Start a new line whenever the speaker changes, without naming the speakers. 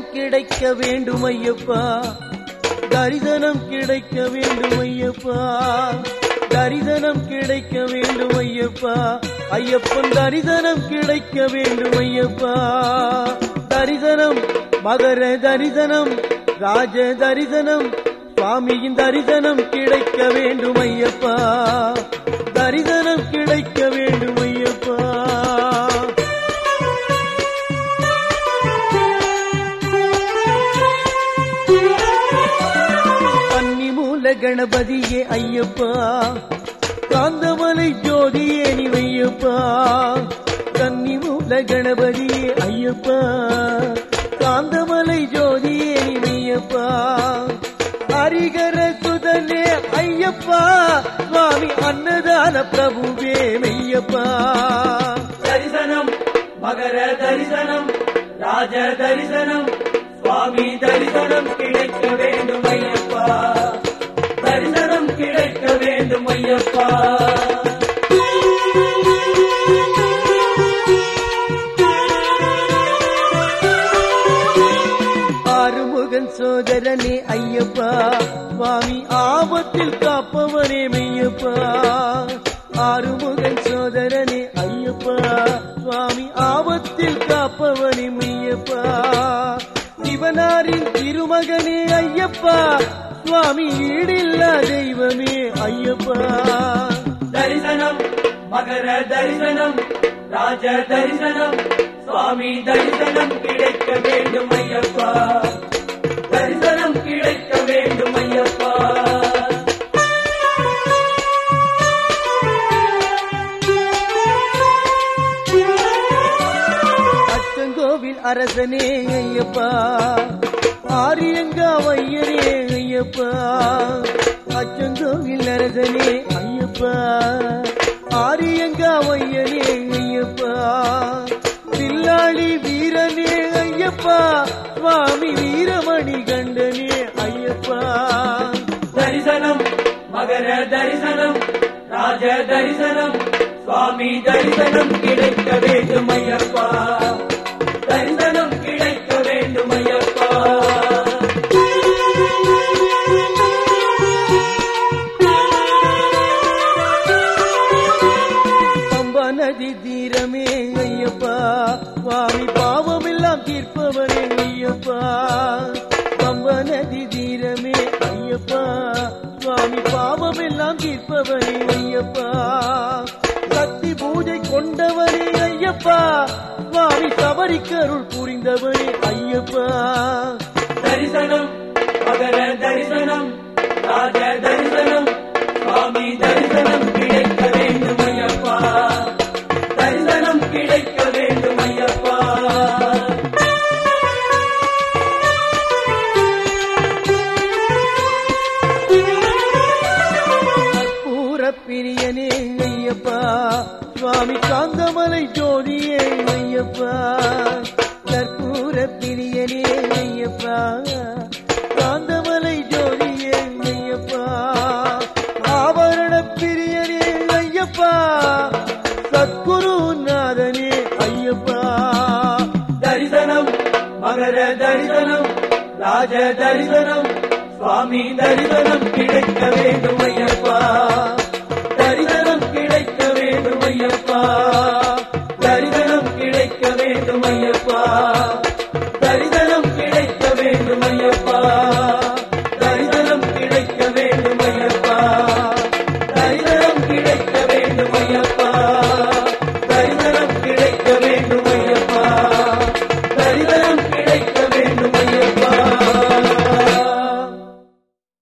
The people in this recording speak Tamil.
கிடைக்க வேண்டும் ஐயப்பா தரிசனம் கிடைக்க வேண்டும் ஐயப்பா தரிசனம் கிடைக்க வேண்டும் ஐயப்பா ஐயப்பன் தரிசனம் கிடைக்க வேண்டும் ஐயப்பா தரிசனம் மகர தரிசனம் ராஜ தரிசனம் சுவாமியின் தரிசனம் கிடைக்க வேண்டும் ஐயப்பா தரிசனம் கிடைக்க வேண்டும் கணபதியே ஐயப்பா. காந்தமலை ஜோதியே நிவையப்பா கன்னி மூல கணபதியே ஐயப்பா. காந்தமலை ஜோதியே நிவையப்பா ஹரிகர சுதனே ஐயப்பா. சுவாமி அன்னதான பிரபுவே மெய்யப்பா.
தரிசனம் மகர தரிசனம் ராஜ தரிசனம் சுவாமி தரிசனம் கிடைக்க வேண்டும் ஐயப்பா. ஐயப்பா.
ஆறுமுகன் சோதரனே ஐயப்பா. சுவாமி ஆபத்தில் காப்பவனே மெய்யப்பா. ஆறுமுகன் சோதரனே ஐயப்பா. சுவாமி ஆபத்தில் காப்பவனே மெய்யப்பா. சிவனாரின் திருமகனே ஐயப்பா. சுவாமி ஈடில்லா தெய்வமே ஐயப்பா.
தரிசனம் மகர தரிசனம் ராஜ தரிசனம் சுவாமி தரிசனம் கிடைக்க வேண்டும் ஐயப்பா. தரிசனம் கிடைக்க வேண்டும் ஐயப்பா.
அச்சங்கோவில் அரசனே ஐயப்பா. ஆரியங்க வையரே ஐயப்பா. அச்சங்கோவில் அரசனே ஐயப்பா. ஆரியங்க வையரே ஐயப்பா. தில்லாளி வீரனே ஐயப்பா. சுவாமி வீரமணி கண்டனே ஐயப்பா.
தரிசனம் மகர தரிசனம் ராஜ தரிசனம் சுவாமி தரிசனம் கிடைக்க வேண்டும் ஐயப்பா.
பம்பா தீரமே ஐயப்பா. சுவாமி பாவமெல்லாம் தீர்ப்பவனே ஐயப்பா பம்ப நதி தீரமே ஐயப்பா. சுவாமி பாவமெல்லாம் தீர்ப்பவனே ஐயப்பா. சக்தி பூஜை கொண்டவனே ஐயப்பா. சுவாமி தவறிக்கருள் புரிந்தவனே ஐயப்பா.
தரிசனம் தரிசனம். சுவாமி
காந்தமலை ஜோதியே ஐயப்பா. கற்பூர பிரியனே ஐயப்பா. காந்தமலை ஜோதியே ஐயப்பா. ஆபரண பிரியனே ஐயப்பா. சத்குரு நாதனே ஐயப்பா.
தரிசனம் மகர தரிசனம் ராஜ தரிசனம் சுவாமி தரிசனம் கிடைக்க வேண்டும் ஐயப்பா. ஐயப்பா